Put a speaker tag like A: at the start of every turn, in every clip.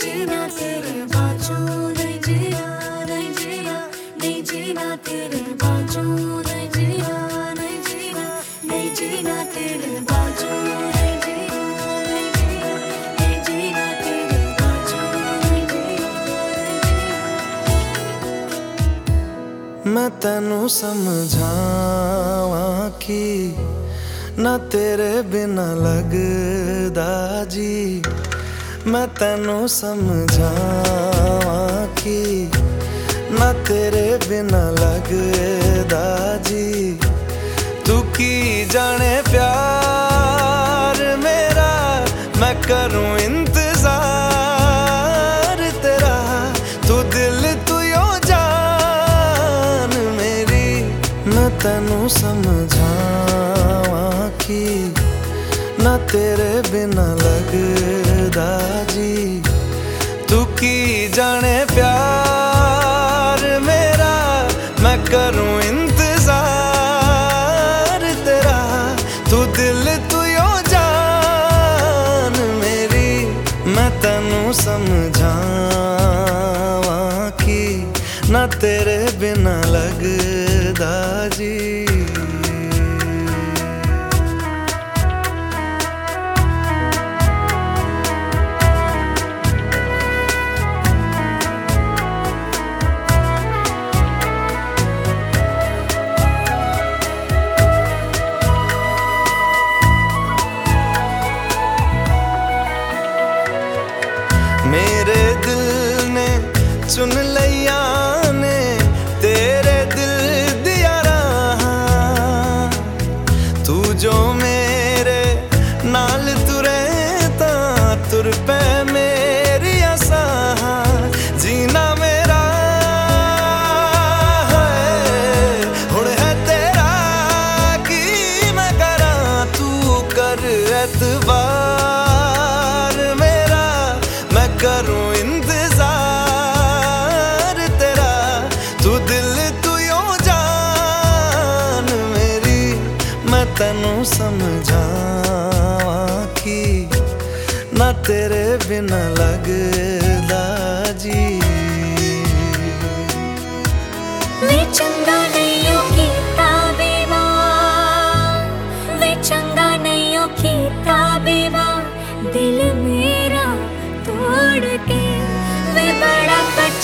A: ਜੀਣਾ ਤੇਰੇ ਬਾਝੋਂ ਨਹੀਂ ਜੀਣਾ ਨਹੀਂ ਜੀਣਾ ਨਹੀਂ ਜੀਣਾ ਤੇਰੇ ਬਾਝੋਂ ਨਹੀਂ ਜੀਣਾ ਨਹੀਂ ਜੀਣਾ ਨਹੀਂ ਜੀਣਾ ਤੇਰੇ ਬਾਝੋਂ ਨਹੀਂ ਜੀਣਾ ਨਹੀਂ ਜੀਣਾ ਨਹੀਂ ਜੀਣਾ ਤੇਰੇ ਬਾਝੋਂ ਨਹੀਂ ਜੀਣਾ
B: ਮੈਂ ਤੈਨੂੰ ਸਮਝਾਵਾਂ ਕਿ ਨਾ ਤੇਰੇ ਬਿਨਾ ਲੱਗਦਾ ਜੀ। ਮੈਂ ਤੈਨੂੰ ਸਮਝਾਵਾਂ ਕਿ ਨਾ ਤੇਰੇ ਬਿਨਾ ਲੱਗਦਾ ਜੀ। ਤੂੰ ਕੀ ਜਾਣੇ ਪਿਆਰ ਮੇਰਾ? ਮੈਂ ਕਰੂੰ ਇੰਤਜ਼ਾਰ ਤੇਰਾ। ਤੂੰ ਦਿਲ ਤੂੰ ਯੋ ਜਾਨ ਮੇਰੀ। ਮੈਂ ਤੈਨੂੰ ਸਮਝਾਵਾਂ ਕਿ ना तेरे बिना लगदा जी। तू की जाने प्यार मेरा, मैं करूँ इंतज़ार तेरा। तू दिल, तू यो जान मेरी, मैं तनु समझावा की ना तेरे बिना लगदा जी। मेरे ਮੈਂ ਕਰੂੰ ਇੰਤਜ਼ਾਰ ਤੇਰਾ। ਤੂੰ ਦਿਲ, ਤੂੰ ਯੋ ਜਾਨ ਮੇਰੀ। ਮੈਂ ਤੈਨੂੰ ਸਮਝਾਵਾਂ ਕਿ ਨਾ ਤੇਰੇ ਬਿਨਾ ਲੱਗਦਾ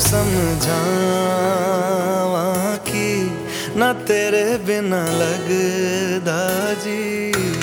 B: समझावा कि ना तेरे बिना लगदा जी।